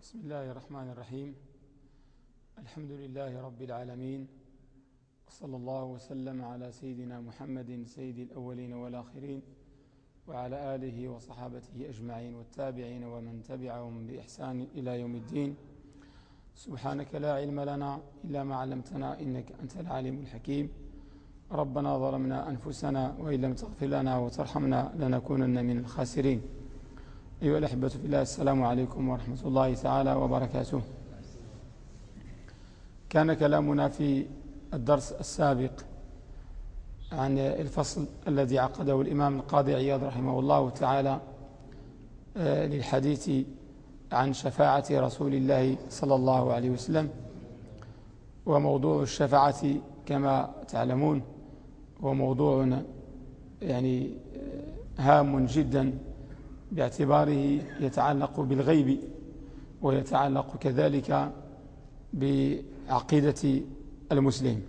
بسم الله الرحمن الرحيم. الحمد لله رب العالمين. وصلى الله وسلم على سيدنا محمد سيد الأولين والآخرين وعلى آله وصحابته أجمعين والتابعين ومن تبعهم بإحسان إلى يوم الدين. سبحانك لا علم لنا إلا ما علمتنا إنك أنت العليم الحكيم. ربنا ظلمنا أنفسنا وإن لم تغفر لنا وترحمنا لنكونن من الخاسرين. أيها الأحبة في الله السلام عليكم ورحمة الله تعالى وبركاته. كان كلامنا في الدرس السابق عن الفصل الذي عقده الإمام القاضي عياض رحمه الله تعالى آه، للحديث عن شفاعة رسول الله صلى الله عليه وسلم وموضوع الشفاعة كما تعلمون هو موضوع يعني آه، هام جدا باعتباره يتعلق بالغيب ويتعلق كذلك بعقيدة المسلم.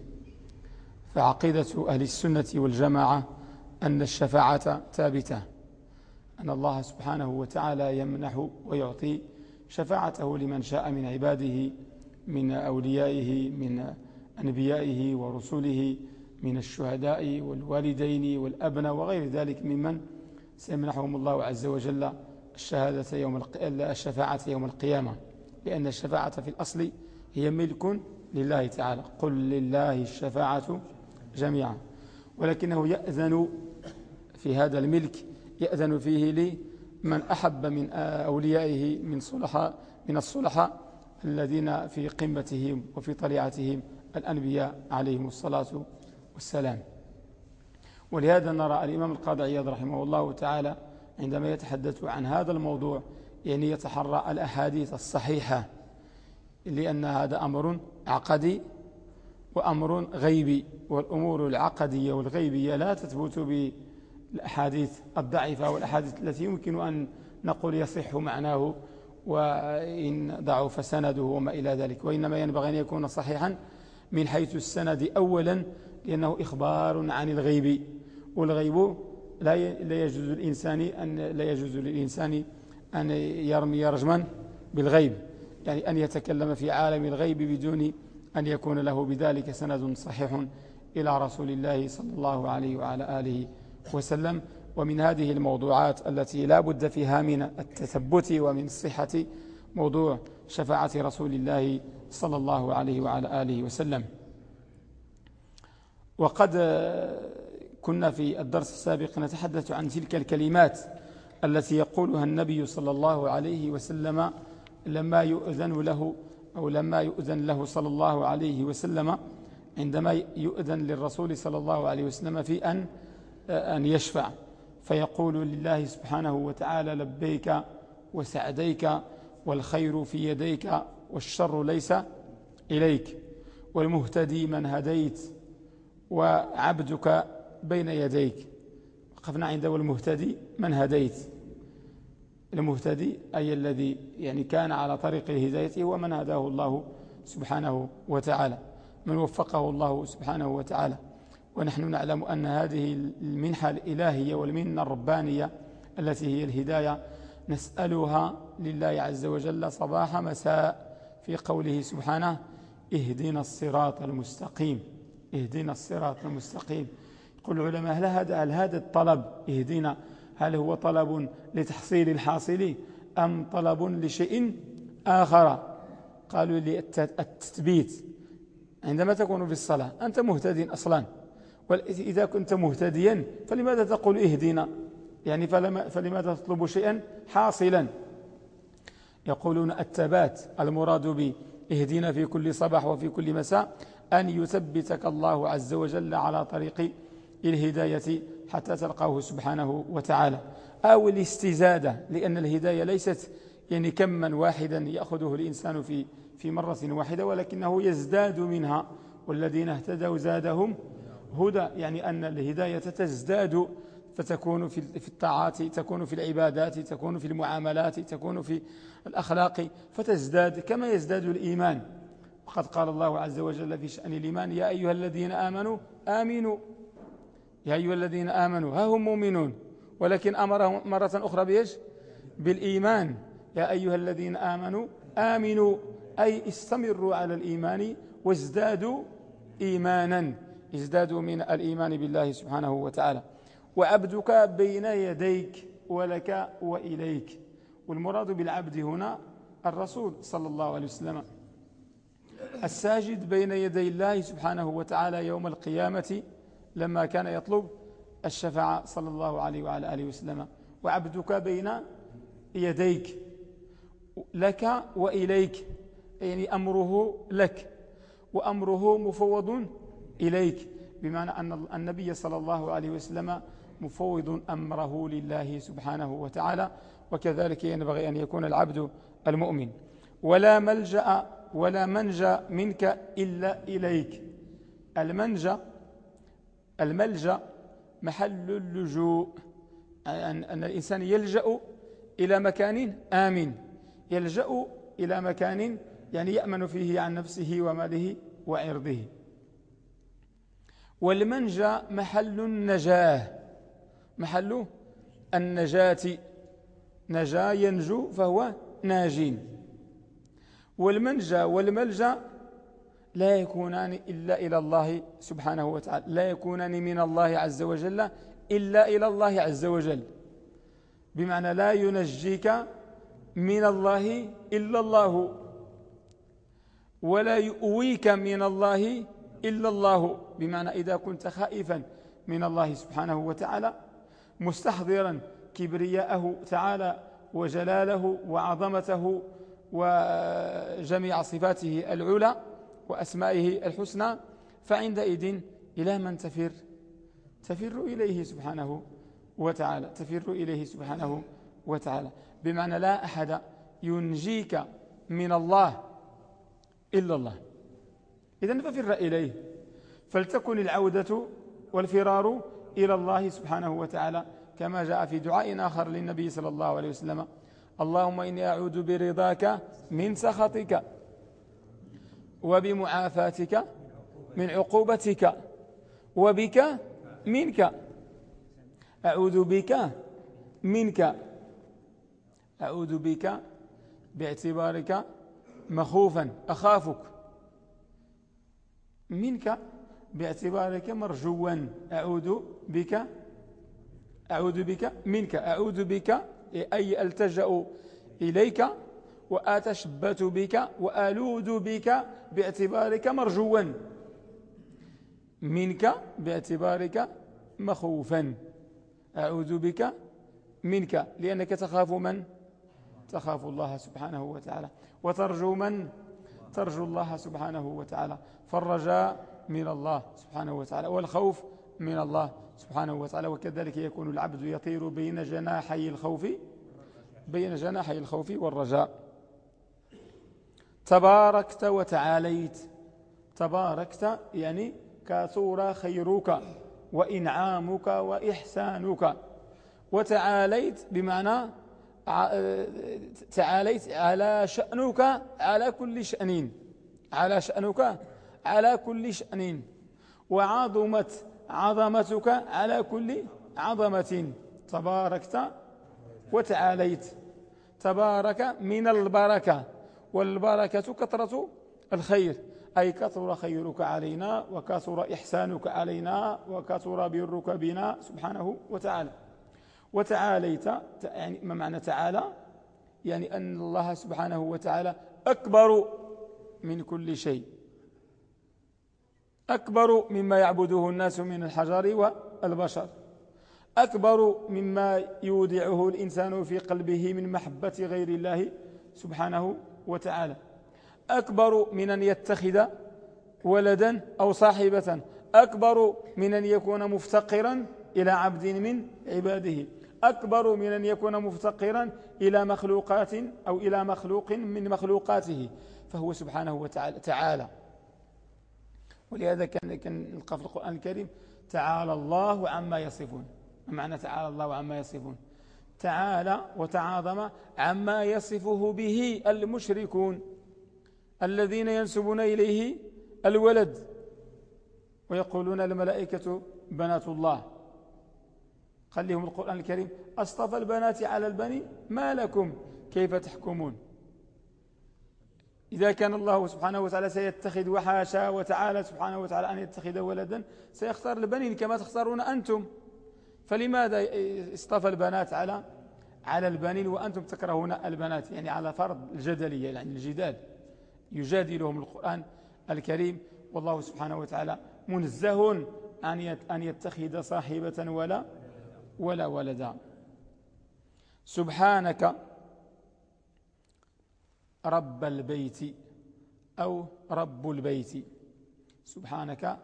فعقيدة أهل السنة والجماعة أن الشفاعة ثابتة أن الله سبحانه وتعالى يمنح ويعطي شفاعته لمن شاء من عباده من أوليائه من أنبيائه ورسله من الشهداء والوالدين والأبناء وغير ذلك ممن سيمنحهم الله عز وجل الشهادة يوم الشفاعة يوم القيامة. لأن الشفاعة في الأصل هي ملك لله تعالى. قل لله الشفاعة جميعا. ولكنه يأذن في هذا الملك يأذن فيه لمن أحب من أوليائه من صلحاء من الصلحاء الذين في قمتهم وفي طليعتهم الأنبياء عليهم الصلاة والسلام. ولهذا نرى الإمام القاضي عياض رحمه الله تعالى عندما يتحدث عن هذا الموضوع يعني يتحرى الأحاديث الصحيحة لأن هذا أمر عقدي وأمر غيبي والأمور العقدية والغيبية لا تثبت بالأحاديث الضعيفة والأحاديث التي يمكن أن نقول يصح معناه وإن ضعف سنده وما إلى ذلك. وإنما ينبغي أن يكون صحيحا من حيث السند أولا لأنه إخبار عن الغيب. والغيب لا يجوز الإنسان أن لا يجوز للإنسان أن يرمي رجما بالغيب. يعني أن يتكلم في عالم الغيب بدون أن يكون له بذلك سند صحيح إلى رسول الله صلى الله عليه وعلى آله وسلم. ومن هذه الموضوعات التي لا بد فيها من التثبت ومن الصحة موضوع شفاعة رسول الله صلى الله عليه وعلى آله وسلم. وقد كنا في الدرس السابق نتحدث عن تلك الكلمات التي يقولها النبي صلى الله عليه وسلم لما يؤذن له أو لما يؤذن له صلى الله عليه وسلم عندما يؤذن للرسول صلى الله عليه وسلم في أن أن يشفع. فيقول لله سبحانه وتعالى لبيك وسعديك والخير في يديك والشر ليس إليك والمهتدي من هديت وعبدك بين يديك. وقفنا عند والمهتدي من هديت؟ المهتدي أي الذي يعني كان على طريق الهداية هو من هداه الله سبحانه وتعالى. من وفقه الله سبحانه وتعالى. ونحن نعلم أن هذه المنحة الإلهية والمنة الربانية التي هي الهداية نسألها لله عز وجل صباح مساء في قوله سبحانه اهدنا الصراط المستقيم اهدنا الصراط المستقيم. يقول العلماء هل هذا هل هذا الطلب اهدنا؟ هل هو طلب لتحصيل الحاصل أم طلب لشيء آخر؟ قالوا لي التثبيت. عندما تكون في الصلاة أنت مهتدي أصلا وإذا كنت مهتديا فلماذا تقول اهدنا؟ يعني فلماذا تطلب شيئا حاصلا؟ يقولون التبات المراد بإهدنا في كل صباح وفي كل مساء أن يثبتك الله عز وجل على طريق الهداية حتى تلقاه سبحانه وتعالى. أو الاستزادة لأن الهداية ليست يعني كما واحدا يأخذه الإنسان في في مرة واحدة ولكنه يزداد منها. والذين اهتدوا زادهم هدى يعني أن الهداية تزداد فتكون في في الطاعات تكون في العبادات تكون في المعاملات تكون في الأخلاق فتزداد كما يزداد الإيمان. وقد قال الله عز وجل في شأن الإيمان يا أيها الذين آمنوا آمنوا يا أيها الذين آمنوا ها هم مؤمنون ولكن أمرهم مرة أخرى بإيش؟ بالإيمان. يا أيها الذين آمنوا آمنوا أي استمروا على الإيمان وازدادوا إيمانا. ازدادوا من الإيمان بالله سبحانه وتعالى. وعبدك بين يديك ولك وإليك. والمراد بالعبد هنا الرسول صلى الله عليه وسلم. الساجد بين يدي الله سبحانه وتعالى يوم القيامة لما كان يطلب الشفاعة صلى الله عليه وعلى آله وسلم. وعبدك بين يديك. لك وإليك. يعني أمره لك. وأمره مفوض إليك. بمعنى أن النبي صلى الله عليه وسلم مفوض أمره لله سبحانه وتعالى. وكذلك ينبغي أن يكون العبد المؤمن. ولا ملجأ ولا منجأ منك إلا إليك. المنجأ الملجأ محل اللجوء. أن الإنسان يلجأ إلى مكان آمن. يلجأ إلى مكان يعني يأمن فيه عن نفسه وماله وعرضه. والمنجى محل النجاة. محل النجاة. نجا ينجو فهو ناجين. والمنجى والملجأ لا يكونان إلا إلى الله سبحانه وتعالى لا يكونان من الله عز وجل إلا إلى الله عز وجل. بمعنى لا ينجيك من الله إلا الله ولا يؤويك من الله إلا الله. بمعنى إذا كنت خائفا من الله سبحانه وتعالى مستحضرا كبرياءه تعالى وجلاله وعظمته وجميع صفاته العلى وأسمائه الحسنى فعندئذ إلى من تفر؟ تفر إليه سبحانه وتعالى تفر إليه سبحانه وتعالى. بمعنى لا أحد ينجيك من الله إلا الله. إذن ففر إليه. فلتكن العودة والفرار إلى الله سبحانه وتعالى كما جاء في دعاء آخر للنبي صلى الله عليه وسلم. اللهم إني أعوذ برضاك من سخطك. وبمعافاتك من عقوبتك وبك منك. أعوذ بك منك. أعوذ بك باعتبارك مخوفا. أخافك. منك باعتبارك مرجوا. أعوذ بك. أعوذ بك منك. أعوذ بك. أي ألتجأ إليك. وأتشبت بك وألوذ بك باعتبارك مرجوا. منك باعتبارك مخوفا. أعوذ بك منك لأنك تخاف من؟ تخاف الله سبحانه وتعالى. وترجو من؟ ترجو الله سبحانه وتعالى. فالرجاء من الله سبحانه وتعالى والخوف من الله سبحانه وتعالى. وكذلك يكون العبد يطير بين جناحي الخوف بين جناحي الخوف والرجاء. تباركت وتعاليت. تباركت يعني كثور خيرك وإنعامك وإحسانك. وتعاليت بمعنى تعاليت على شأنك على كل شأن على شأنك على كل شأن وعظمت عظمتك على كل عظمة تباركت وتعاليت. تبارك من البركة. والبركة كثرة الخير. أي كثر خيرك علينا وكثر إحسانك علينا وكثر برك بنا سبحانه وتعالى. وتعاليت يعني ما معنى تعالى؟ يعني أن الله سبحانه وتعالى أكبر من كل شيء. أكبر مما يعبده الناس من الحجر والبشر. أكبر مما يودعه الإنسان في قلبه من محبة غير الله سبحانه وتعالى. أكبر من أن يتخذ ولدا أو صاحبة. أكبر من أن يكون مفتقرا إلى عبد من عباده. أكبر من أن يكون مفتقرا إلى مخلوقات أو إلى مخلوق من مخلوقاته. فهو سبحانه وتعالى تعالى. ولهذا كان نلقى في القرآن الكريم تعالى الله عما يصفون. معنى تعالى الله عما يصفون؟ تعالى وتعاظم عما يصفه به المشركون الذين ينسبون إليه الولد ويقولون الملائكة بنات الله. قال لهم القرآن الكريم أصطفى البنات على البني ما لكم كيف تحكمون؟ إذا كان الله سبحانه وتعالى سيتخذ وحاشا وتعالى سبحانه وتعالى أن يتخذ ولدا سيختار البنين كما تختارون أنتم. فلماذا اصطفى البنات على على البنين وأنتم تكرهون البنات؟ يعني على فرض الجدلية يعني الجدال. يجادلهم القرآن الكريم والله سبحانه وتعالى منزه أن يتخذ صاحبة ولا ولا ولدا. سبحانك رب البيت أو رب البيت. سبحانك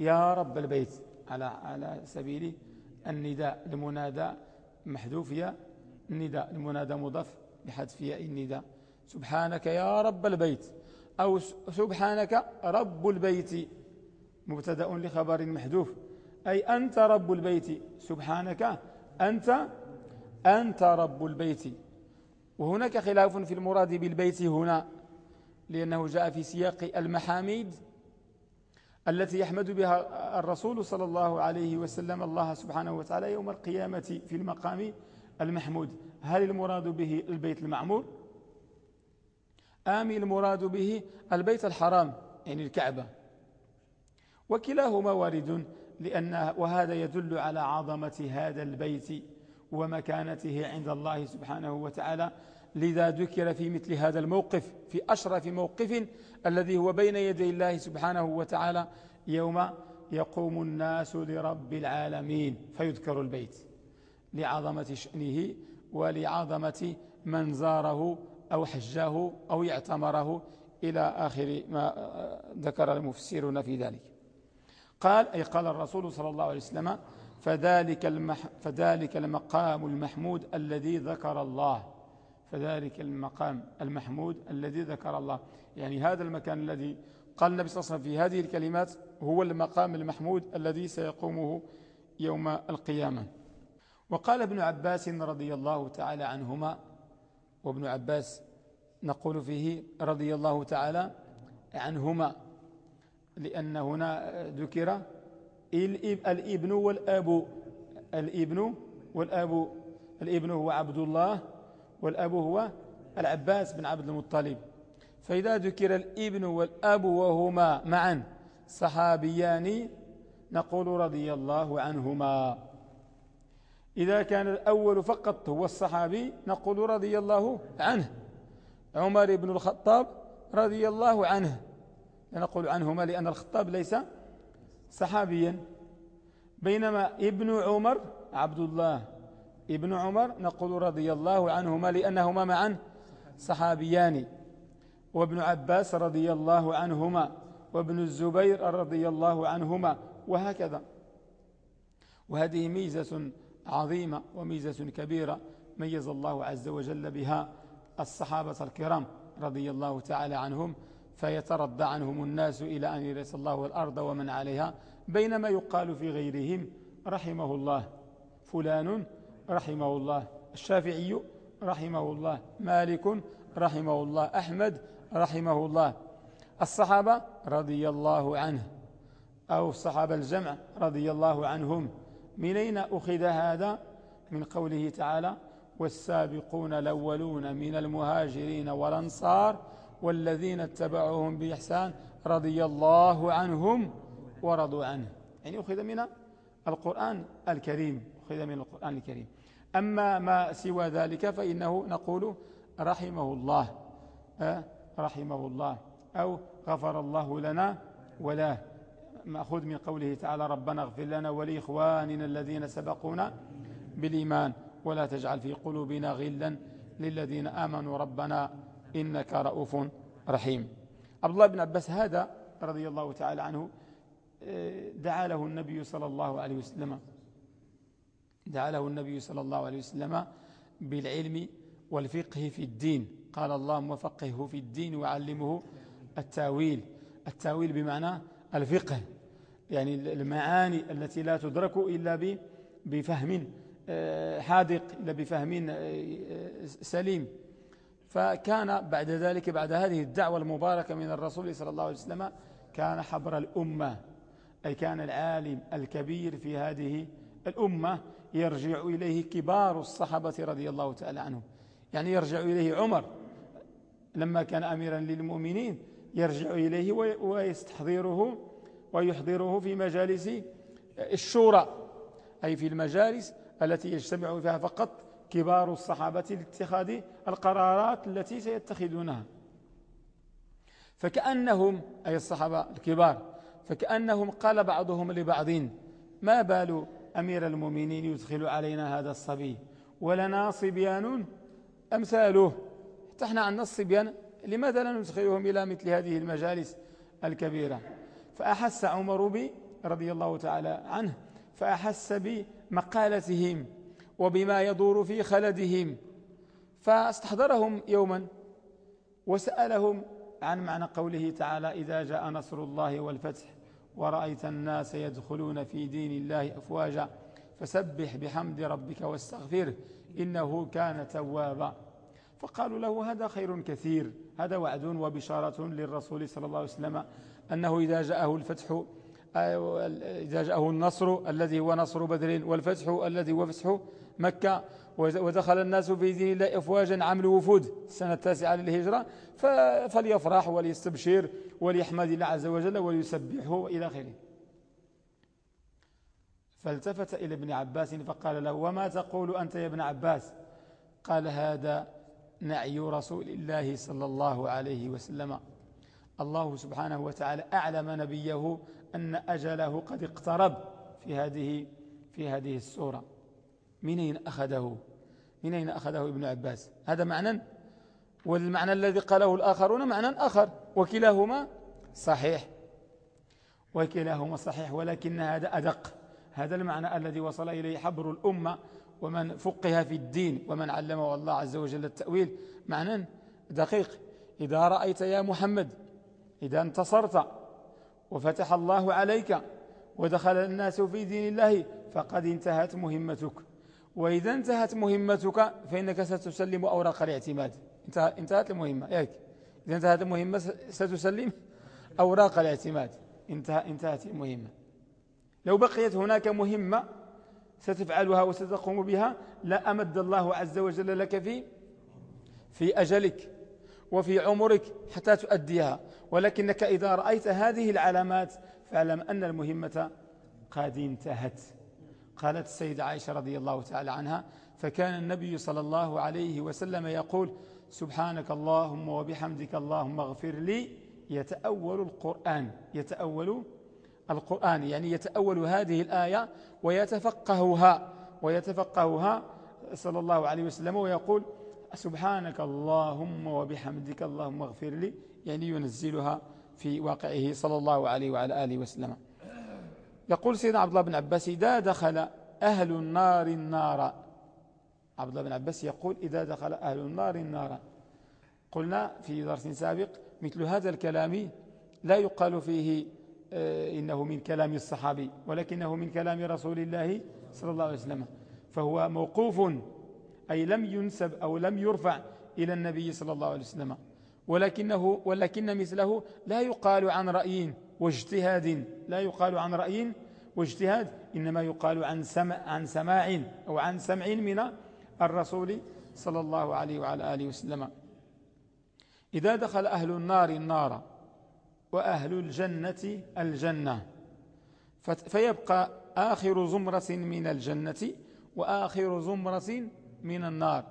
يا رب البيت على على سبيل النداء المنادى محذوف يا النداء المنادى مضاف بحذف ياء النداء. سبحانك يا رب البيت أو سبحانك رب البيت مبتدأ لخبر محذوف. أي أنت رب البيت سبحانك أنت أنت رب البيت. وهناك خلاف في المراد بالبيت هنا لأنه جاء في سياق المحاميد التي يحمد بها الرسول صلى الله عليه وسلم الله سبحانه وتعالى يوم القيامة في المقام المحمود. هل المراد به البيت المعمور؟ آم المراد به البيت الحرام يعني الكعبة. وكلاهما وارد لأن وهذا يدل على عظمة هذا البيت ومكانته عند الله سبحانه وتعالى. لذا ذكر في مثل هذا الموقف في أشرف موقف الذي هو بين يدي الله سبحانه وتعالى يوم يقوم الناس لرب العالمين فيذكر البيت لعظمة شأنه ولعظمة من زاره أو حجاه أو يعتمره إلى آخر ما ذكر المفسرون في ذلك. قال أي قال الرسول صلى الله عليه وسلم فذلك, المح فذلك المقام المحمود الذي ذكر الله. فذلك المقام المحمود الذي ذكر الله. يعني هذا المكان الذي قال النبي صلى الله عليه وسلم في هذه الكلمات هو المقام المحمود الذي سيقومه يوم القيامة. وقال ابن عباس رضي الله تعالى عنهما وابن عباس نقول فيه رضي الله تعالى عنهما لأن هنا ذكر الإبن والأب الإبن والأب الإبن هو عبد الله والأب هو العباس بن عبد المطلب. فإذا ذكر الإبن والأب وهما معا صحابيان نقول رضي الله عنهما. إذا كان الأول فقط هو الصحابي نقول رضي الله عنه. عمر بن الخطاب رضي الله عنه. نقول عنهما لأن الخطاب ليس صحابيا. بينما ابن عمر عبد الله. ابن عمر نقول رضي الله عنهما لأنهما معا صحابيان. وابن عباس رضي الله عنهما وابن الزبير رضي الله عنهما وهكذا. وهذه ميزة عظيمة وميزة كبيرة ميز الله عز وجل بها الصحابة الكرام رضي الله تعالى عنهم فيترضى عنهم الناس إلى أن يرث الله الأرض ومن عليها بينما يقال في غيرهم رحمه الله فلان رحمه الله الشافعي رحمه الله مالك رحمه الله أحمد رحمه الله الصحابة رضي الله عنه. أو الصحابة الجمع رضي الله عنهم. من أين أخذ هذا؟ من قوله تعالى والسابقون الأولون من المهاجرين والأنصار والذين اتبعوهم بإحسان رضي الله عنهم ورضوا عنه. يعني أخذ من القرآن الكريم. أخذ من القرآن الكريم. أما ما سوى ذلك فإنه نقول رحمه الله أه؟ رحمه الله. أو غفر الله لنا ولا. مأخذ من قوله تعالى ربنا اغفر لنا ولإخواننا الذين سبقونا بالإيمان. ولا تجعل في قلوبنا غلا للذين آمنوا. ربنا إنك رؤوف رحيم. عبد الله بن عباس هذا رضي الله تعالى عنه آه، دعا له النبي صلى الله عليه وسلم. دعا له النبي صلى الله عليه وسلم بالعلم والفقه في الدين. قال اللهم وفقهه في الدين وعلمه التأويل. التأويل بمعنى الفقه يعني المعاني التي لا تدرك إلا بفهم آه، حاذق إلا بفهم آه، سليم. فكان بعد ذلك بعد هذه الدعوة المباركة من الرسول صلى الله عليه وسلم كان حبر الأمة أي كان العالم الكبير في هذه الأمة. يرجع إليه كبار الصحابة رضي الله تعالى عنهم. يعني يرجع إليه عمر لما كان أميرا للمؤمنين يرجع إليه ويستحضره ويحضره في مجالس الشورى أي في المجالس التي يجتمع فيها فقط كبار الصحابة لاتخاذ القرارات التي سيتخذونها. فكأنهم أي الصحابة الكبار فكأنهم قال بعضهم لبعض ما بال أمير المؤمنين يدخل علينا هذا الصبي. ولنا صبيان أمثاله. حتى إحنا عندنا الصبيان لماذا لا ندخلهم إلى مثل هذه المجالس الكبيرة؟ فأحس عمر بي رضي الله تعالى عنه فأحس بمقالتهم وبما يدور في خلدهم. فاستحضرهم يوما وسألهم عن معنى قوله تعالى إذا جاء نصر الله والفتح ورأيت الناس يدخلون في دين الله أفواجا فسبح بحمد ربك واستغفره إنه كان توابا. فقالوا له هذا خير كثير هذا وعد وبشارة للرسول صلى الله عليه وسلم أنه إذا جاءه الفتح إذا جاءه النصر الذي هو نصر بدر والفتح الذي هو فتح مكة ودخل الناس في دين الله أفواجا عمل وفود السنة التاسعة للهجرة فليفرح وليستبشر وليحمد الله عز وجل وليسبحه إلى آخره. فالتفت إلى ابن عباس فقال له وما تقول أنت يا ابن عباس؟ قال هذا نعي رسول الله صلى الله عليه وسلم. الله سبحانه وتعالى أعلم نبيه أن أجله قد اقترب في هذه في هذه السورة. من أين أخذه؟ من أين أخذه ابن عباس؟ هذا معنى والمعنى الذي قاله الآخرون معنى آخر وكلاهما صحيح. وكلاهما صحيح ولكن هذا أدق. هذا المعنى الذي وصل إليه حبر الأمة ومن فقه في الدين ومن علمه الله عز وجل التأويل. معنى دقيق. إذا رأيت يا محمد إذا انتصرت وفتح الله عليك ودخل الناس في دين الله فقد انتهت مهمتك. وإذا انتهت مهمتك فإنك ستسلم أوراق الاعتماد. انتهت المهمة. ياك. إذا انتهت المهمة ستسلم أوراق الاعتماد. انتهى انتهت المهمة. لو بقيت هناك مهمة ستفعلها وستقوم بها لا أمد الله عز وجل لك في في أجلك وفي عمرك حتى تؤديها. ولكنك إذا رأيت هذه العلامات فاعلم أن المهمة قد انتهت. قالت السيدة عائشة رضي الله تعالى عنها فكان النبي صلى الله عليه وسلم يقول سبحانك اللهم وبحمدك اللهم اغفر لي. يتأول القرآن يتأول القرآن يعني يتأول هذه الآية ويتفقهها ويتفقهها صلى الله عليه وسلم ويقول سبحانك اللهم وبحمدك اللهم اغفر لي يعني ينزلها في واقعه صلى الله عليه وعلى آله وسلم. يقول سيدنا عبد الله بن عباس إذا دخل أهل النار النار. عبد الله بن عباس يقول إذا دخل أهل النار النار. قلنا في درس سابق مثل هذا الكلام لا يقال فيه آه، إنه من كلام الصحابي ولكنه من كلام رسول الله صلى الله عليه وسلم فهو موقوف أي لم ينسب أو لم يرفع إلى النبي صلى الله عليه وسلم ولكنه ولكن مثله لا يقال عن رأي واجتهاد لا يقال عن رأي واجتهاد إنما يقال عن سمع, عن سماع أو عن سمع من الرسول صلى الله عليه وعلى آله وسلم. إذا دخل أهل النار النار وأهل الجنة الجنة فيبقى آخر زمرة من الجنة وآخر زمرة من النار.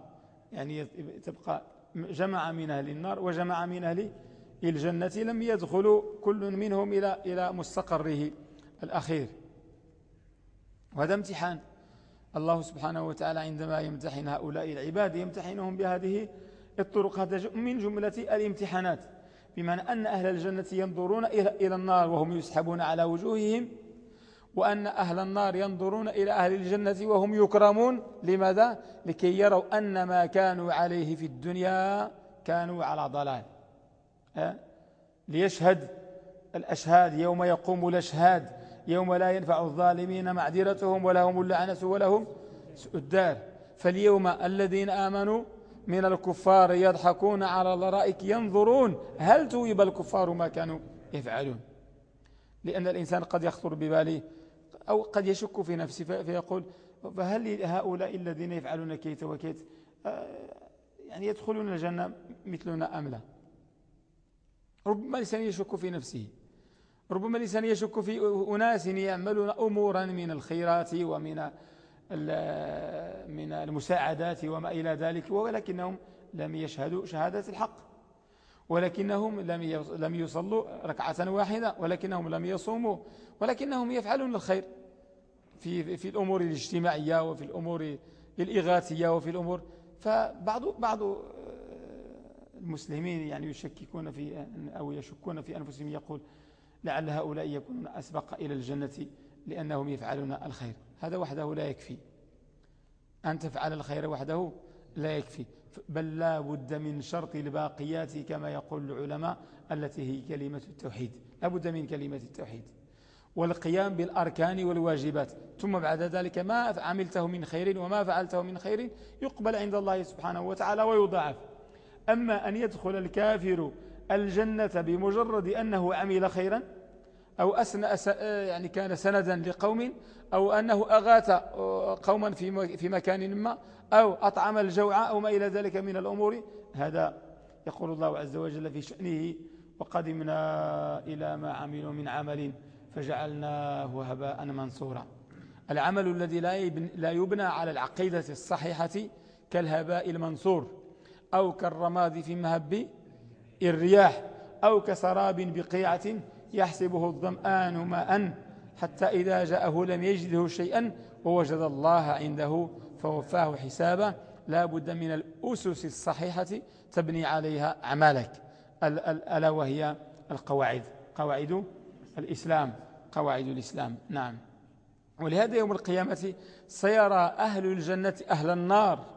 يعني تبقى جمع من أهل النار وجمع من أهل الجنة لم يدخلوا كل منهم إلى إلى مستقره الأخير. وهذا امتحان. الله سبحانه وتعالى عندما يمتحن هؤلاء العباد يمتحنهم بهذه الطرق. هذا من جملة الامتحانات. بمعنى أن أهل الجنة ينظرون إلى النار وهم يسحبون على وجوههم وأن أهل النار ينظرون إلى أهل الجنة وهم يكرمون. لماذا؟ لكي يروا أن ما كانوا عليه في الدنيا كانوا على ضلال. ليشهد الأشهاد. يوم يقوم الأشهاد يوم لا ينفع الظالمين معذرتهم ولهم اللعنة ولهم الدار. فاليوم الذين آمنوا من الكفار يضحكون على الرائك ينظرون هل تويب الكفار ما كانوا يفعلون. لأن الإنسان قد يخطر بباله أو قد يشك في نفسه فيقول فهل هؤلاء الذين يفعلون كيت وكيت آه، يعني يدخلون الجنة مثلنا أم لا؟ ربما الإنسان يشك في نفسه. ربما الإنسان يشك في أناس يعملون أمورا من الخيرات ومن من المساعدات وما إلى ذلك ولكنهم لم يشهدوا شهادة الحق. ولكنهم لم لم يصلوا ركعة واحدة ولكنهم لم يصوموا ولكنهم يفعلون الخير في في الأمور الاجتماعية وفي الأمور الإغاثية وفي الأمور. فبعض بعض المسلمين يعني يشككون في أو يشكون في أنفسهم يقول لعل هؤلاء يكونون أسبق إلى الجنة لأنهم يفعلون الخير. هذا وحده لا يكفي. أن تفعل الخير وحده لا يكفي. بل لا بد من شرط الباقيات كما يقول العلماء التي هي كلمة التوحيد. لا بد من كلمة التوحيد. والقيام بالأركان والواجبات. ثم بعد ذلك ما عملته من خير وما فعلته من خير يقبل عند الله سبحانه وتعالى ويضاعف. أما أن يدخل الكافر الجنة بمجرد أنه عمل خيرا أو أسنى يعني كان سندا لقوم أو أنه أغاث قوما في مكان ما أو أطعم الجوع أو ما إلى ذلك من الأمور. هذا يقول الله عز وجل في شأنه وقدمنا إلى ما عملوا من عمل فجعلناه هباء منصورا العمل الذي لا يبنى على العقيدة الصحيحة كالهباء المنصور أو كالرماد في مهب الرياح أو كسراب بقيعة يحسبه الظمآن ماء حتى إذا جاءه لم يجده شيئا ووجد الله عنده فوفاه حسابا. لا بد من الأسس الصحيحة تبني عليها أعمالك. ألا وهي القواعد. قواعد الإسلام. قواعد الإسلام. نعم. ولهذا يوم القيامة سيرى أهل الجنة أهل النار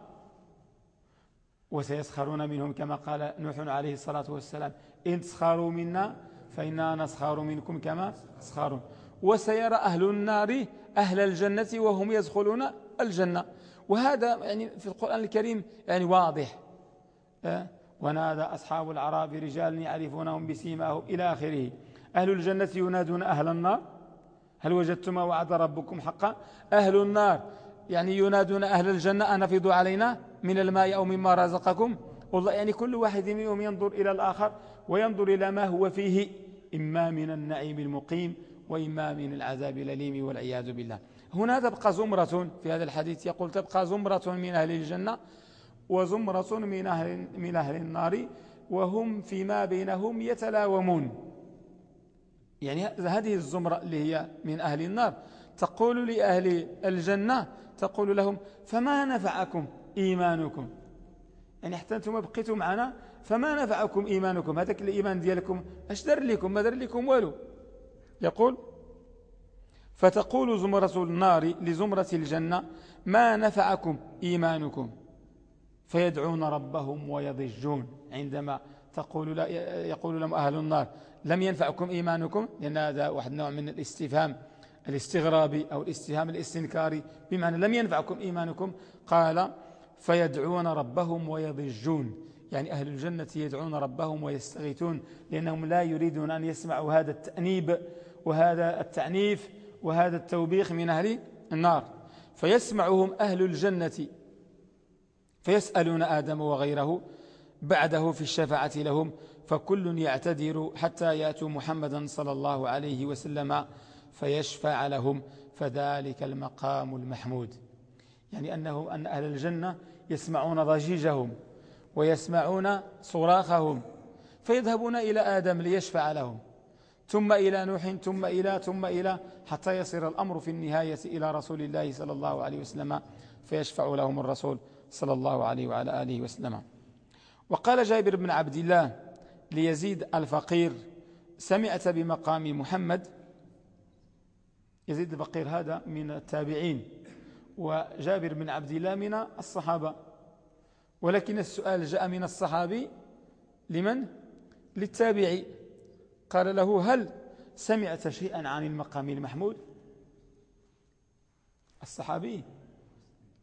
وسيسخرون منهم كما قال نوح عليه الصلاة والسلام إن تسخروا منا فإنا نسخر منكم كما تسخرون. وسيرى أهل النار أهل الجنة وهم يدخلون الجنة. وهذا يعني في القرآن الكريم يعني واضح. أه؟ ونادى أصحاب العراب رجال يعرفونهم بسيماهم إلى آخره. أهل الجنة ينادون أهل النار. هل وجدتم وعد ربكم حقا؟ أهل النار. يعني ينادون أهل الجنة أنفضوا علينا من الماء أو مما رزقكم. والله يعني كل واحد منهم ينظر إلى الآخر وينظر إلى ما هو فيه إما من النعيم المقيم وإما من العذاب الأليم والعياذ بالله. هنا تبقى زمرة في هذا الحديث. يقول تبقى زمرة من أهل الجنة وزمرة من أهل, من أهل النار وهم فيما بينهم يتلاومون. يعني هذه الزمرة اللي هي من أهل النار. تقول لأهل الجنة تقول لهم فما نفعكم إيمانكم؟ يعني حتى أنتم بقيتوا معنا فما نفعكم إيمانكم؟ هذاك الإيمان ديالكم أش دار لكم؟ ما دار لكم والو. يقول فتقول زمرة النار لزمرة الجنة ما نفعكم إيمانكم؟ فيدعون ربهم ويضجون عندما تقول لا يقول لهم أهل النار لم ينفعكم إيمانكم؟ لأن هذا واحد نوع من الاستفهام. الاستغرابي أو الاستهام الاستنكاري بمعنى لم ينفعكم إيمانكم قال فيدعون ربهم ويضجون. يعني أهل الجنة يدعون ربهم ويستغيثون لأنهم لا يريدون أن يسمعوا هذا التأنيب وهذا التعنيف وهذا التوبيخ من أهل النار. فيسمعهم أهل الجنة فيسألون آدم وغيره بعده في الشفاعة لهم فكل يعتذر حتى يأتوا محمدا صلى الله عليه وسلم فيشفع لهم فذلك المقام المحمود. يعني أنه أن أهل الجنة يسمعون ضجيجهم ويسمعون صراخهم فيذهبون إلى آدم ليشفع لهم. ثم إلى نوح ثم إلى ثم إلى حتى يصير الأمر في النهاية إلى رسول الله صلى الله عليه وسلم فيشفع لهم الرسول صلى الله عليه وعلى آله وسلم. وقال جابر بن عبد الله ليزيد الفقير سمعت بمقام محمد يزيد الفقير هذا من التابعين وجابر بن عبد الله من الصحابة. ولكن السؤال جاء من الصحابي لمن؟ للتابعي. قال له هل سمعت شيئا عن المقام المحمود؟ الصحابي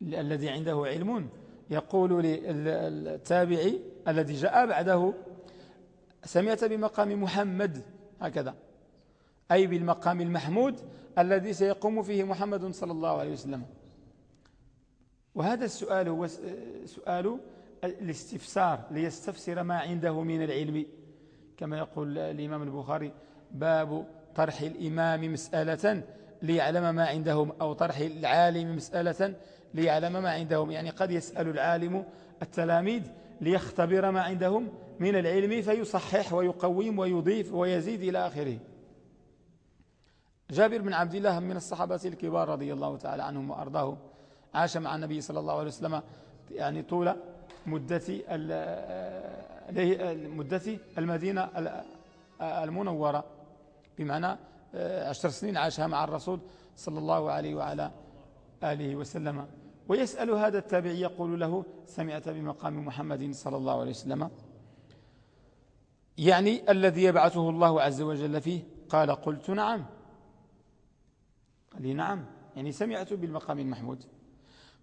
الذي عنده علم. يقول للتابعي الذي جاء بعده سمعت بمقام محمد. هكذا. أي بالمقام المحمود الذي سيقوم فيه محمد صلى الله عليه وسلم. وهذا السؤال هو سؤال الاستفسار ليستفسر ما عنده من العلم. كما يقول الإمام البخاري باب طرح الإمام مسألة ليعلم ما عندهم أو طرح العالم مسألة ليعلم ما عندهم. يعني قد يسأل العالم التلاميذ ليختبر ما عندهم من العلم فيصحح ويقوم ويضيف ويزيد إلى آخره. جابر بن عبد الله من الصحابة الكبار رضي الله تعالى عنهم وأرضاه عاش مع النبي صلى الله عليه وسلم يعني طول مدة مدة المدينة المنورة بمعنى عشر سنين عاشها مع الرسول صلى الله عليه وعلى آله وسلم. ويسأل هذا التابعي يقول له سمعت بمقام محمد صلى الله عليه وسلم؟ يعني الذي يبعثه الله عز وجل فيه؟ قال قلت نعم. قال لي نعم. يعني سمعت بالمقام المحمود.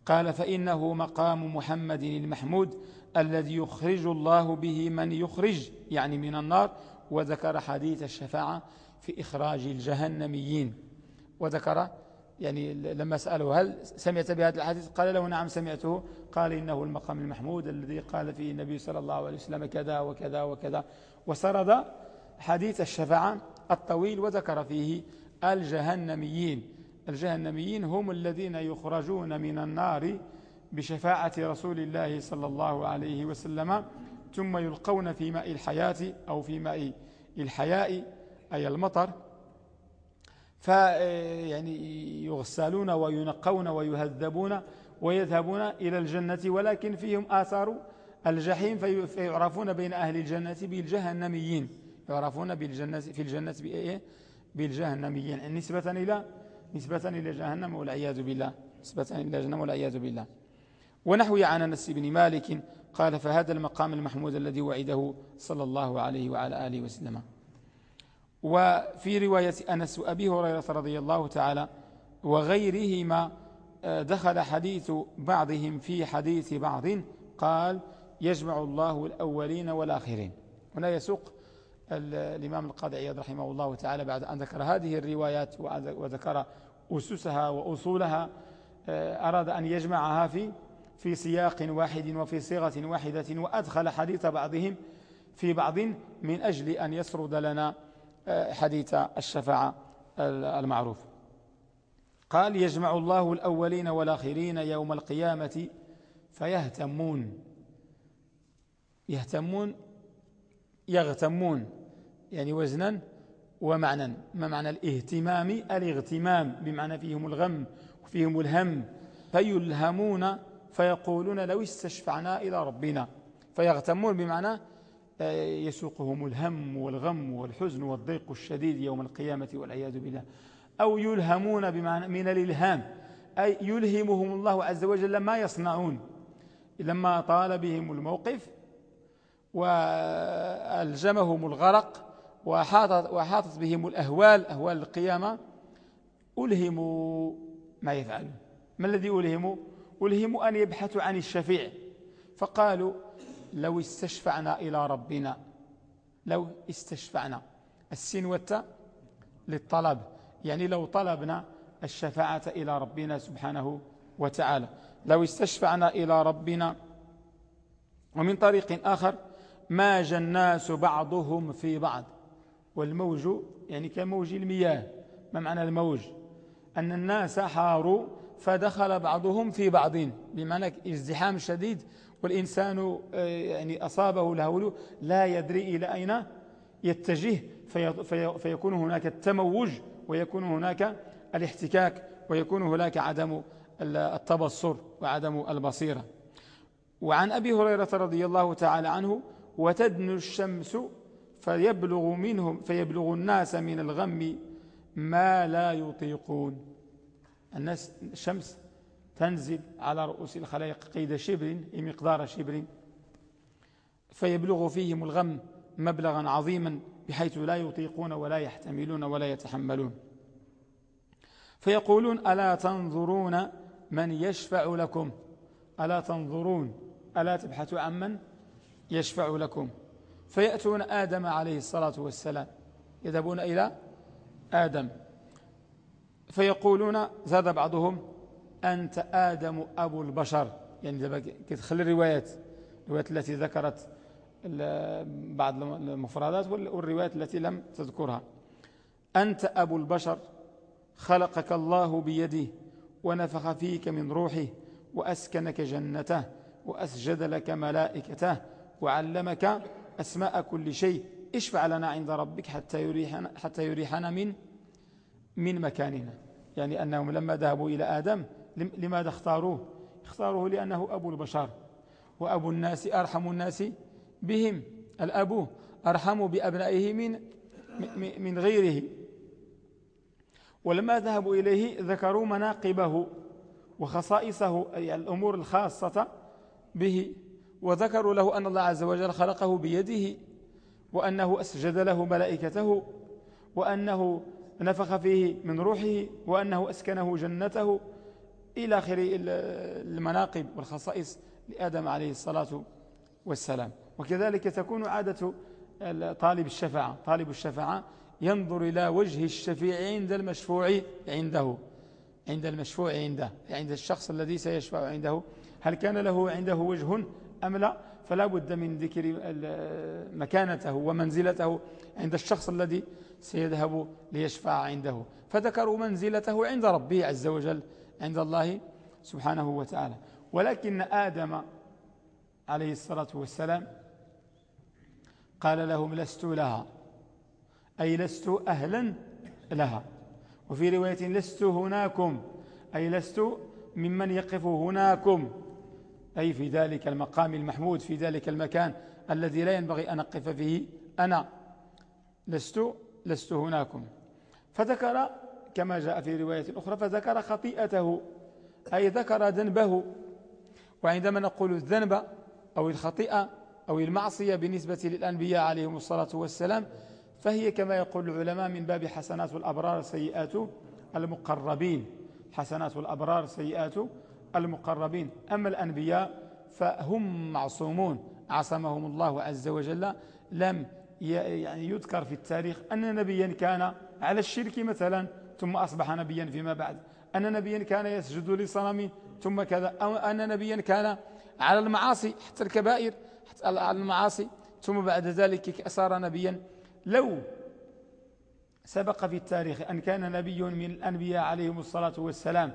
قال فإنه مقام محمد المحمود الذي يخرج الله به من يخرج يعني من النار. وذكر حديث الشفاعة في إخراج الجهنميين. وذكر يعني لما سأله هل سمعت بهذا الحديث؟ قال له. نعم سمعته. قال إنه المقام المحمود الذي قال فيه النبي صلى الله عليه وسلم كذا وكذا وكذا. وسرد حديث الشفاعة الطويل وذكر فيه الجهنميين. الجهنميين هم الذين يخرجون من النار بشفاعة رسول الله صلى الله عليه وسلم ثم يلقون في ماء الحياة أو في ماء الحياء أي المطر. فيعني يغسلون وينقون ويهذبون ويذهبون إلى الجنة ولكن فيهم آثار الجحيم فيعرفون بين أهل الجنة بالجهنميين. يعرفون بالجنة في الجنة بالجهنميين. يعني نسبة إلى نسبة إلى جهنم والعياذ بالله. نسبة إلى جهنم والعياذ بالله. ونحوي عن أنس بن مالك قال فهذا المقام المحمود الذي وعده صلى الله عليه وعلى آله وسلم. وفي رواية أنس وأبي هريرة رضي الله تعالى وغيرهما آه، دخل حديث بعضهم في حديث بعض قال يجمع الله الأولين والآخرين. هنا يسوق الإمام القاضي عياد رحمه الله تعالى بعد أن ذكر هذه الروايات وذكر أسسها وأصولها آه، أراد أن يجمعها في في سياق واحد وفي صيغة واحدة وأدخل حديث بعضهم في بعض من أجل أن يسرد لنا آه، حديث الشفاعة المعروف. قال يجمع الله الأولين والآخرين يوم القيامة فيهتمون. يهتمون يغتمون. يعني وزنا ومعنى ما معنى الاهتمام؟ الاغتمام بمعنى فيهم الغم وفيهم الهم. فيلهمون فيقولون لو استشفعنا إلى ربنا. فيغتمون بمعنى آه، يسوقهم الهم والغم والحزن والضيق الشديد يوم القيامة والعياذ بالله. أو يلهمون بمعنى من الإلهام. أي يلهمهم الله عز وجل ما يصنعون. لما طال بهم الموقف وألجمهم الغرق وحاطت, وحاطت بهم الأهوال أهوال القيامة. ألهموا ما يفعلون. ما الذي ألهموا؟ ألهموا أن يبحثوا عن الشفيع. فقالوا لو استشفعنا إلى ربنا لو استشفعنا. السين والتاء للطلب. يعني لو طلبنا الشفاعة إلى ربنا سبحانه وتعالى. لو استشفعنا إلى ربنا ومن طريق آخر ماج الناس بعضهم في بعض. والموج يعني كموج المياه. ما معنى الموج؟ أن الناس حاروا فدخل بعضهم في بعض بمعنى ازدحام شديد والإنسان آه، يعني أصابه الهول لا يدري إلى أين يتجه في فيكون هناك التموج ويكون هناك الاحتكاك ويكون هناك عدم التبصر وعدم البصيرة. وعن أبي هريرة رضي الله تعالى عنه وتدنو الشمس فيبلغ منهم فيبلغ الناس من الغم ما لا يطيقون. الناس الشمس تنزل على رؤوس الخلائق قيد شبر مقدار شبر. فيبلغ فيهم الغم مبلغا عظيما بحيث لا يطيقون ولا يحتملون ولا يتحملون. فيقولون ألا تنظرون من يشفع لكم؟ ألا تنظرون؟ ألا تبحثوا عن من يشفع لكم؟ فيأتون آدم عليه الصلاة والسلام. يذهبون إلى آدم. فيقولون زاد بعضهم أنت آدم أبو البشر. يعني كتخلي الروايات. الروايات التي ذكرت بعض المفردات والروايات التي لم تذكرها. أنت أبو البشر خلقك الله بيده ونفخ فيك من روحه وأسكنك جنته وأسجد لك ملائكته وعلمك أسماء كل شيء. اشفع لنا عند ربك حتى يريحنا, حتى يريحنا من من مكاننا. يعني أنهم لما ذهبوا إلى آدم لماذا اختاروه؟ اختاروه لأنه أبو البشر. وأبو الناس أرحم الناس بهم. الأب أرحم بأبنائه من من غيره. ولما ذهبوا إليه ذكروا مناقبه وخصائصه أي الأمور الخاصة به. وذكروا له أن الله عز وجل خلقه بيده وأنه أسجد له ملائكته وأنه نفخ فيه من روحه وأنه أسكنه جنته إلى آخر المناقب والخصائص لآدم عليه الصلاة والسلام. وكذلك تكون عادة طالب الشفاعة طالب الشفاعة ينظر إلى وجه الشفيع عند المشفوع عنده عند المشفوع عنده عند الشخص الذي سيشفع عنده. هل كان له عنده وجه أم لا؟ فلا بد من ذكر مكانته ومنزلته عند الشخص الذي سيذهب ليشفع عنده. فذكروا منزلته عند ربه عز وجل عند الله سبحانه وتعالى. ولكن آدم عليه الصلاة والسلام قال لهم لست لها. أي لست أهلا لها. وفي رواية لست هناكم. أي لست ممن يقف هناكم. أي في ذلك المقام المحمود في ذلك المكان الذي لا ينبغي أن أقف فيه. أنا لست لست هناكم. فذكر كما جاء في رواية أخرى فذكر خطيئته أي ذكر ذنبه. وعندما نقول الذنب أو الخطيئة أو المعصية بالنسبة للأنبياء عليهم الصلاة والسلام فهي كما يقول العلماء من باب حسنات الأبرار سيئات المقربين. حسنات الأبرار سيئات المقربين. أما الأنبياء فهم معصومون. عصمهم الله عز وجل. لم يعني يذكر في التاريخ أن نبيا كان على الشرك مثلا ثم أصبح نبيا فيما بعد. أن نبيا كان يسجد لصنم ثم كذا. أو أن نبيا كان على المعاصي حتى الكبائر حتى على المعاصي. ثم بعد ذلك صار نبيا. لو سبق في التاريخ أن كان نبي من الأنبياء عليهم الصلاة والسلام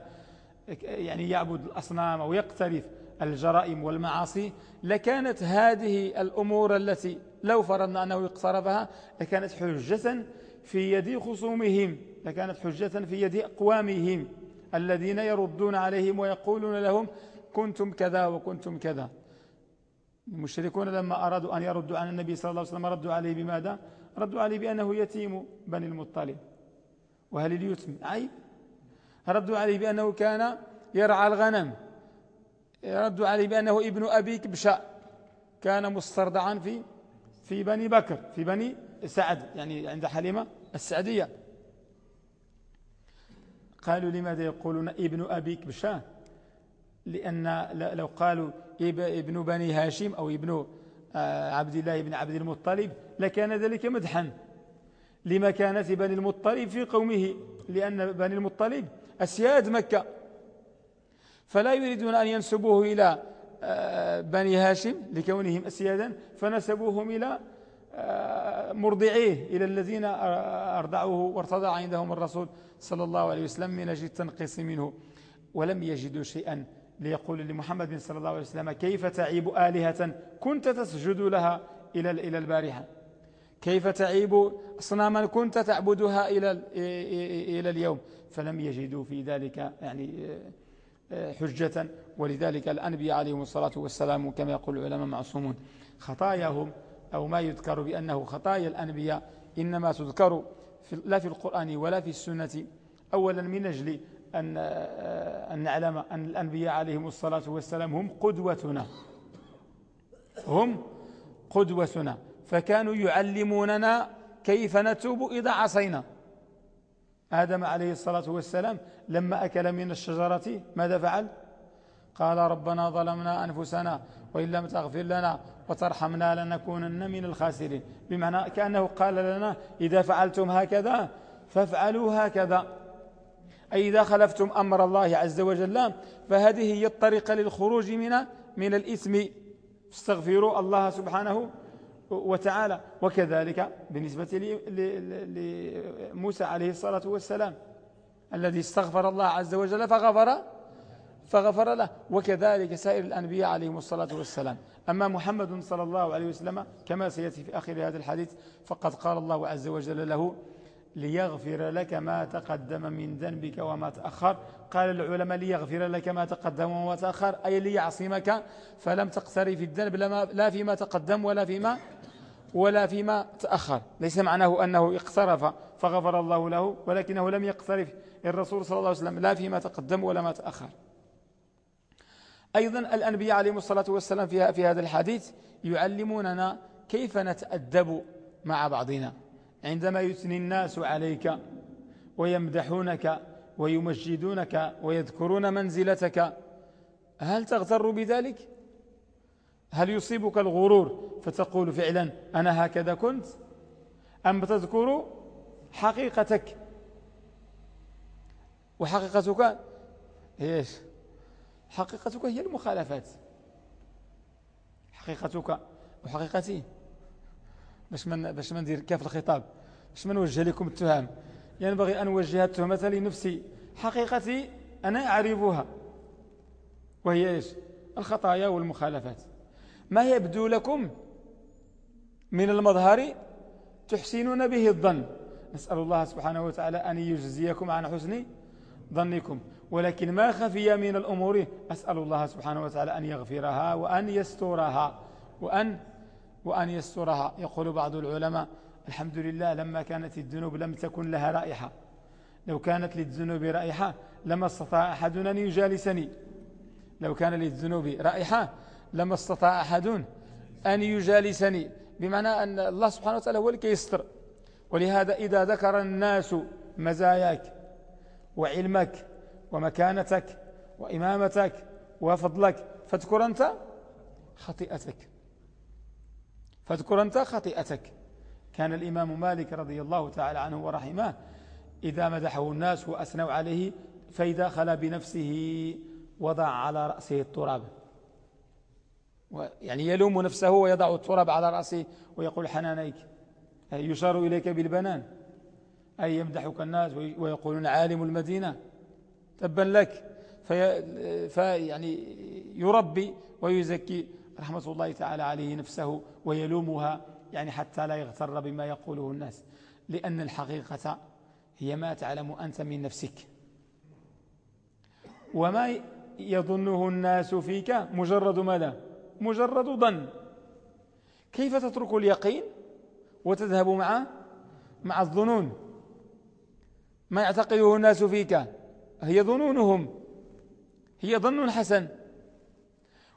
يعني يعبد الأصنام أو يقترف الجرائم والمعاصي لكانت هذه الأمور التي لو فرضنا أنه اقترفها لكانت حجة في يد خصومهم لكانت حجة في يد أقوامهم الذين يردون عليهم ويقولون لهم كنتم كذا وكنتم كذا. المشركون لما أرادوا أن يردوا عن النبي صلى الله عليه وسلم ردوا عليه بماذا؟ ردوا عليه بأنه يتيم بني المطلب. وهل اليتم؟ عيب. ردوا عليه بأنه كان يرعى الغنم. ردوا عليه بأنه ابن أبي كبشة كان مسترضعا في في بني بكر في بني سعد يعني عند حليمة السعدية. قالوا لماذا يقولون ابن أبي كبشة لأن لو قالوا ابن بني هاشم أو ابن آه، عبد الله بن عبد المطلب لكان ذلك مدحا. لمكانة بني المطلب في قومه لأن بني المطلب أسياد مكة. فلا يريدون أن ينسبوه إلى آه، بني هاشم لكونهم أسيادا فنسبوهم إلى آه، مرضعيه إلى الذين أرضعوه وارتضع عندهم الرسول صلى الله عليه وسلم من أجل التنقيص منه. ولم يجدوا شيئا ليقول لمحمد صلى الله عليه وسلم كيف تعيب آلهة كنت تسجد لها إلى إلى البارحة؟ كيف تعيب أصناما كنت تعبدها إلى إلى اليوم؟ فلم يجدوا في ذلك يعني حجة. ولذلك الأنبياء عليهم الصلاة والسلام كما يقول العلماء معصومون خطاياهم أو ما يذكر بأنه خطايا الأنبياء إنما تذكر لا في القرآن ولا في السنة. أولا من أجل أن, أن نعلم أن الأنبياء عليهم الصلاة والسلام هم قدوتنا. هم قدوتنا. فكانوا يعلموننا كيف نتوب إذا عصينا. آدم عليه الصلاة والسلام لما أكل من الشجرة ماذا فعل؟ قال ربنا ظلمنا أنفسنا وإن لم تغفر لنا وترحمنا لنكونن من الخاسرين. بمعنى كأنه قال لنا إذا فعلتم هكذا فافعلوا هكذا. أي إذا خلفتم أمر الله عز وجل فهذه هي الطريقة للخروج من من الإثم. استغفروا الله سبحانه وتعالى وكذلك بالنسبة لموسى عليه الصلاة والسلام الذي استغفر الله عز وجل فغفر فغفر له وكذلك سائر الأنبياء عليهم الصلاة والسلام. أما محمد صلى الله عليه وسلم كما سيأتي في آخر هذا الحديث فقد قال الله عز وجل له ليغفر لك ما تقدم من ذنبك وما تأخر قال العلماء ليغفر لك ما تقدم وما تأخر أي ليعصمك فلم تقتري في الذنب لا فيما تقدم ولا فيما ولا فيما تأخر. ليس معناه أنه اقترف فغفر الله له ولكنه لم يقترف الرسول صلى الله عليه وسلم. لا فيما تقدم ولا ما تأخر. أيضا الأنبياء عليهم الصلاة والسلام في في هذا الحديث يعلموننا كيف نتأدب مع بعضنا. عندما يثني الناس عليك ويمدحونك ويمجدونك ويذكرون منزلتك هل تغتر بذلك؟ هل يصيبك الغرور فتقول فعلا أنا هكذا كنت؟ أم تذكر حقيقتك؟ وحقيقتك إيش؟ حقيقتك هي المخالفات. حقيقتك وحقيقتي. باش من باش ما ندير كاف الخطاب. باش ما نوجه لكم التهم. ينبغي يعني أن أوجه التهمة لنفسي. حقيقتي أنا أعرفها. وهي إيش؟ الخطايا والمخالفات. ما يبدو لكم من المظهر تحسنون به الظن. نسأل الله سبحانه وتعالى أن يجزيكم عن حسن ظنكم. ولكن ما خفي من الأمور أسأل الله سبحانه وتعالى أن يغفرها وأن يسترها وأن, وأن يسترها. يقول بعض العلماء الحمد لله لما كانت الذنوب لم تكن لها رائحة. لو كانت للذنوب رائحة لما استطاع أحد أن يجالسني. لو كان للذنوب رائحة لما استطاع أحد أن يجالسني بمعنى أن الله سبحانه وتعالى هو الكي يستر ولهذا إذا ذكر الناس مزاياك وعلمك ومكانتك وإمامتك وفضلك فاذكر أنت خطيئتك. فاذكر أنت خطيئتك. كان الإمام مالك رضي الله تعالى عنه ورحمه إذا مدحه الناس وأثنوا عليه فإذا خلا بنفسه وضع على رأسه التراب. يعني يلوم نفسه ويضع التراب على رأسه ويقول حنانيك. يشار إليك بالبنان. أي يمدحك الناس ويقولون عالم المدينة. تبا لك. في, في يعني يربي ويزكي رحمة الله تعالى عليه نفسه ويلومها يعني حتى لا يغتر بما يقوله الناس. لأن الحقيقة هي ما تعلم أنت من نفسك. وما يظنه الناس فيك مجرد ماذا مجرد ظن. كيف تترك اليقين وتذهب مع مع الظنون؟ ما يعتقده الناس فيك. هي ظنونهم. هي ظن حسن.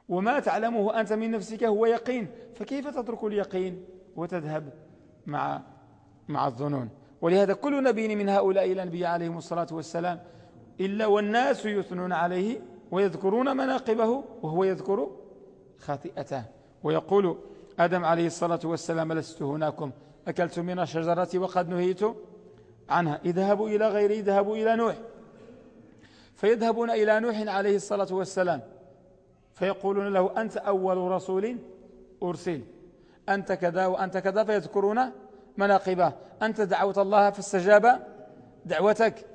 وما تعلمه أنت من نفسك هو يقين. فكيف تترك اليقين وتذهب مع مع الظنون؟ ولهذا كل نبي من هؤلاء الأنبياء عليهم الصلاة والسلام إلا والناس يثنون عليه ويذكرون مناقبه وهو يذكر خاطئته. ويقول آدم عليه الصلاة والسلام لست هناكم أكلت من الشجرة وقد نهيت عنها. اذهبوا إلى غيري اذهبوا إلى نوح. فيذهبون إلى نوح عليه الصلاة والسلام فيقولون له أنت أول رسول أرسل. أنت كذا وأنت كذا فيذكرون مناقبه. أنت دعوت الله فاستجاب دعوتك.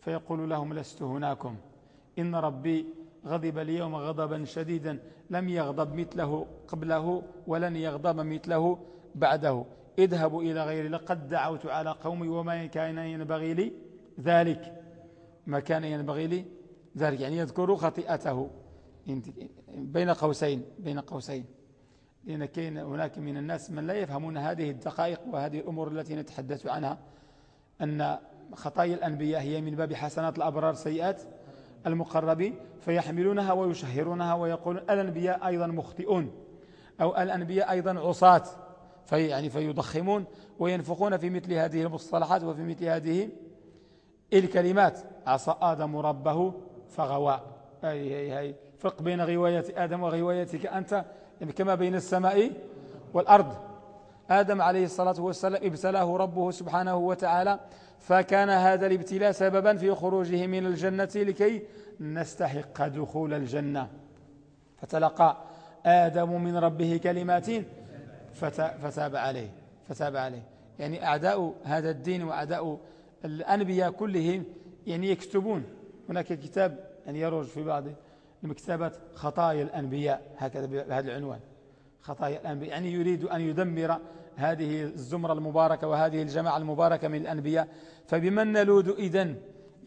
فيقول لهم لست هناكم. إن ربي غضب اليوم غضبا شديدا لم يغضب مثله قبله ولن يغضب مثله بعده. اذهبوا إلى غيري لقد دعوت على قومي وما كان ينبغي لي ذلك. ما كان ينبغي لي ذلك يعني يذكر خطيئته. بين قوسين بين قوسين. لأن كان هناك من الناس من لا يفهمون هذه الدقائق وهذه الأمور التي نتحدث عنها أن خطايا الأنبياء هي من باب حسنات الأبرار سيئات المقربين فيحملونها ويشهرونها ويقولون الأنبياء أيضا مخطئون أو الأنبياء أيضا عصاة. في يعني فيضخمون وينفقون في مثل هذه المصطلحات وفي مثل هذه الكلمات. عصى آدم ربه فغوى. أي أي أي فرق بين غواية آدم وغوايتك أنت يعني كما بين السماء والأرض. آدم عليه الصلاة والسلام ابتلاه ربه سبحانه وتعالى فكان هذا الابتلاء سببا في خروجه من الجنة لكي نستحق دخول الجنة. فتلقى آدم من ربه كلمات فتاب عليه فتاب عليه. يعني أعداء هذا الدين وأعداء الأنبياء كلهم يعني يكتبون. هناك كتاب يعني يروج في بعض المكتبات خطايا الأنبياء هكذا بهذا العنوان. خطايا الأنبياء. يعني يريد أن يدمر هذه الزمرة المباركة وهذه الجماعة المباركة من الأنبياء. فبمن نلود إذن؟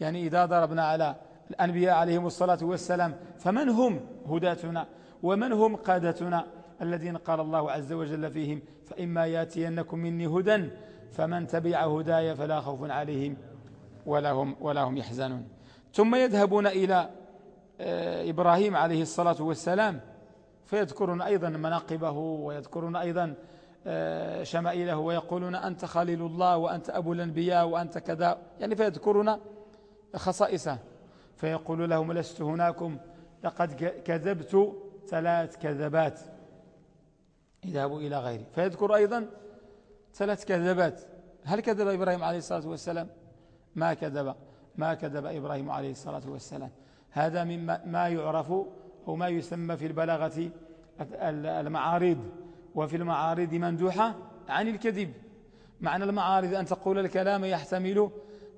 يعني إذا ضربنا على الأنبياء عليهم الصلاة والسلام فمن هم هداتنا؟ ومن هم قادتنا؟ الذين قال الله عز وجل فيهم فإما ياتينكم مني هدى فمن تبع هداي فلا خوف عليهم ولا هم, ولا هم يحزنون. ثم يذهبون إلى آه، إبراهيم عليه الصلاة والسلام. فيذكرون أيضا مناقبه ويذكرون أيضا آه، شمائله ويقولون أنت خليل الله وأنت أبو الأنبياء وأنت كذا. يعني فيذكرون خصائصه. فيقول لهم لست هناكم لقد كذبت ثلاث كذبات. اذهبوا إلى غيري. فيذكر أيضا ثلاث كذبات. هل كذب إبراهيم عليه الصلاة والسلام؟ ما كذب. ما كذب إبراهيم عليه الصلاة والسلام. هذا مما ما يعرف أو ما يسمى في البلاغة المعارض وفي المعارض مندوحة عن الكذب. معنى المعارض أن تقول الكلام يحتمل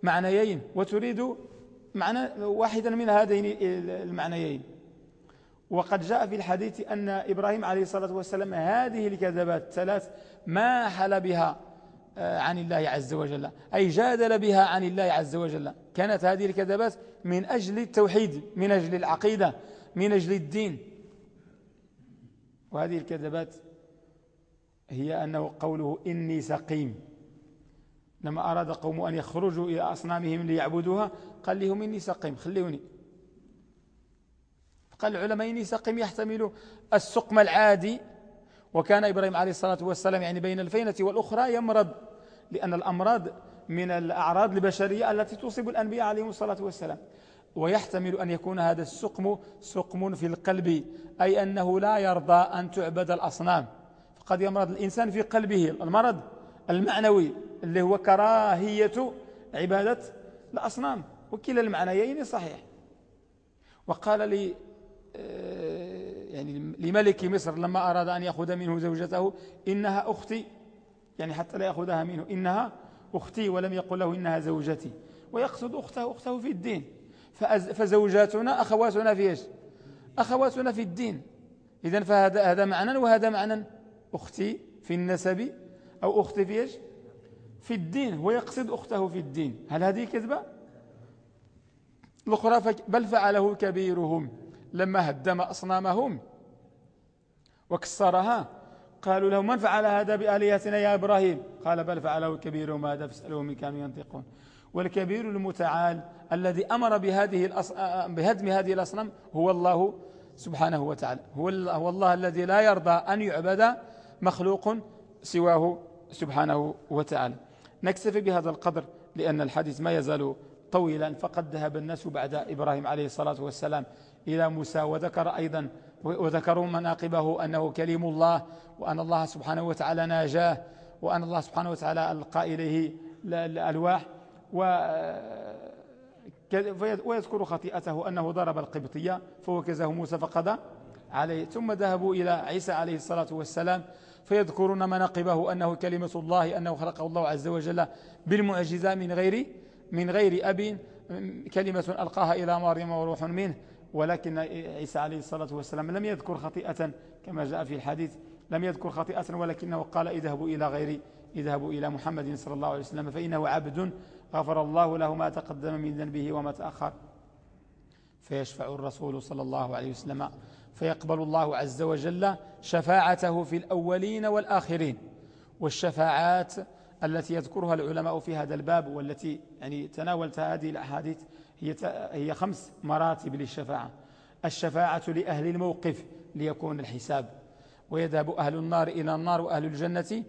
معنيين وتريد معنى واحدا من هذين المعنيين. وقد جاء في الحديث أن إبراهيم عليه الصلاة والسلام هذه الكذبات الثلاث ما حل بها آه، عن الله عز وجل أي جادل بها عن الله عز وجل. كانت هذه الكذبات من أجل التوحيد من أجل العقيدة. من أجل الدين. وهذه الكذبات هي أنه قوله إني سقيم. لما أراد قوم أن يخرجوا إلى أصنامهم ليعبدوها قال لهم إني سقيم خليوني. قال العلماء إني سقيم يحتمل السقم العادي. وكان إبراهيم عليه الصلاة والسلام يعني بين الفينة والأخرى يمرض لأن الأمراض من الأعراض البشرية التي تصيب الأنبياء عليهم الصلاة والسلام. ويحتمل أن يكون هذا السقم سقم في القلب أي أنه لا يرضى أن تعبد الأصنام. فقد يمرض الإنسان في قلبه. المرض المعنوي اللي هو كراهية عبادة الأصنام. وكلا المعنيين صحيح. وقال لي آه، يعني لملك مصر لما أراد أن يأخذ منه زوجته إنها أختي. يعني حتى لا يأخذها منه إنها أختي ولم يقل له إنها زوجتي. ويقصد أخته أخته في الدين. فزوجاتنا أخواتنا في إيش؟ أخواتنا في الدين. إذا فهذا هذا معنى وهذا معنى أختي في النسب أو أختي في إيش؟ في الدين ويقصد أخته في الدين. هل هذه كذبة؟ الأخرى بل فعله كبيرهم. لما هدم أصنامهم وكسرها قالوا له من فعل هذا بآلياتنا يا إبراهيم؟ قال بل فعله كبيرهم. هذا فاسألهم من كانوا ينطقون. والكبير المتعال الذي أمر بهذه بهدم هذه الأصنام هو الله سبحانه وتعالى. هو الله, هو الله الذي لا يرضى أن يعبد مخلوق سواه سبحانه وتعالى. نكتفي بهذا القدر لأن الحديث ما يزال طويلا فقد ذهب الناس بعد إبراهيم عليه الصلاة والسلام إلى موسى وذكر أيضا وذكروا مناقبه أنه كليم الله وأن الله سبحانه وتعالى ناجاه وأن الله سبحانه وتعالى ألقى إليه الألواح ويذكر خطيئته أنه ضرب القبطية فوكزه موسى فقضى عليه. ثم ذهبوا إلى عيسى عليه الصلاة والسلام فيذكرون مناقبه أنه كلمة الله أنه خلقه الله عز وجل بالمعجزة من غير من غير أب كلمة ألقاها إلى مريم وروح منه. ولكن عيسى عليه الصلاة والسلام لم يذكر خطيئة كما جاء في الحديث لم يذكر خطيئة ولكنه قال اذهبوا إلى غير اذهبوا إلى محمد صلى الله عليه وسلم فإنه عبد غفر الله له ما تقدم من ذنبه وما تأخر. فيشفع الرسول صلى الله عليه وسلم فيقبل الله عز وجل شفاعته في الأولين والآخرين والشفاعات التي يذكرها العلماء في هذا الباب والتي يعني تناولت هذه الأحاديث هي هي خمس مراتب للشفاعة. الشفاعة لأهل الموقف ليكون الحساب ويذهب أهل النار إلى النار وأهل الجنة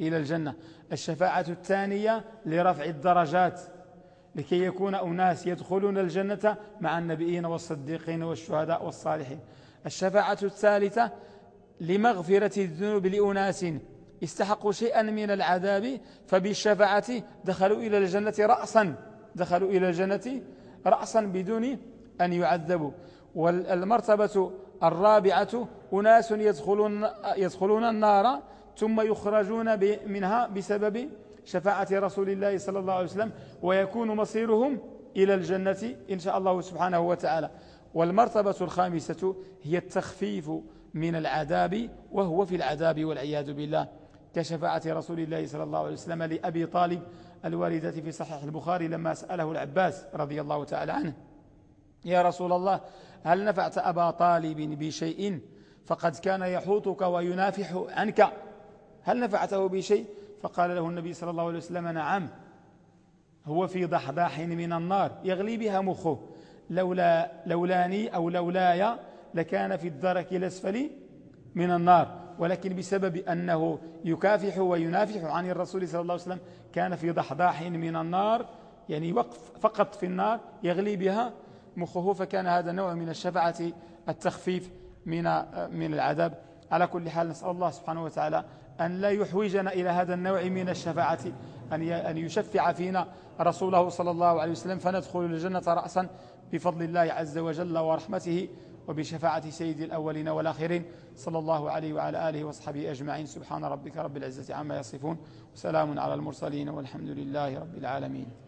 إلى الجنة. الشفاعة الثانية لرفع الدرجات لكي يكون أناس يدخلون الجنة مع النبيين والصديقين والشهداء والصالحين. الشفاعة الثالثة لمغفرة الذنوب لأناس استحقوا شيئا من العذاب فبالشفاعة دخلوا إلى الجنة رأسا دخلوا إلى الجنة رأسا بدون أن يعذبوا. والمرتبة الرابعة أناس يدخلون, يدخلون النار ثم يخرجون منها بسبب شفاعة رسول الله صلى الله عليه وسلم ويكون مصيرهم إلى الجنة إن شاء الله سبحانه وتعالى. والمرتبة الخامسة هي التخفيف من العذاب وهو في العذاب والعياذ بالله. كشفاعة رسول الله صلى الله عليه وسلم لأبي طالب الواردة في صحيح البخاري لما سأله العباس رضي الله تعالى عنه. يا رسول الله هل نفعت أبا طالب بشيء؟ فقد كان يحوطك وينافح عنك. هل نفعته بشيء فقال له النبي صلى الله عليه وسلم نعم. هو في ضحضاح من النار يغلي بها مخه. لولا لولاني أو لولاي لكان في الدرك الأسفل من النار. ولكن بسبب أنه يكافح وينافح عن الرسول صلى الله عليه وسلم كان في ضحضاح من النار يعني وقف فقط في النار يغلي بها مخه. فكان هذا نوع من الشفاعة التخفيف من من العذاب. على كل حال نسأل الله سبحانه وتعالى أن لا يحوجنا إلى هذا النوع من الشفاعة أن يشفع فينا رسوله صلى الله عليه وسلم فندخل الجنة رأسا بفضل الله عز وجل ورحمته وبشفاعة سيد الأولين والآخرين صلى الله عليه وعلى آله وصحبه أجمعين. سبحان ربك رب العزة عما يصفون وسلام على المرسلين والحمد لله رب العالمين.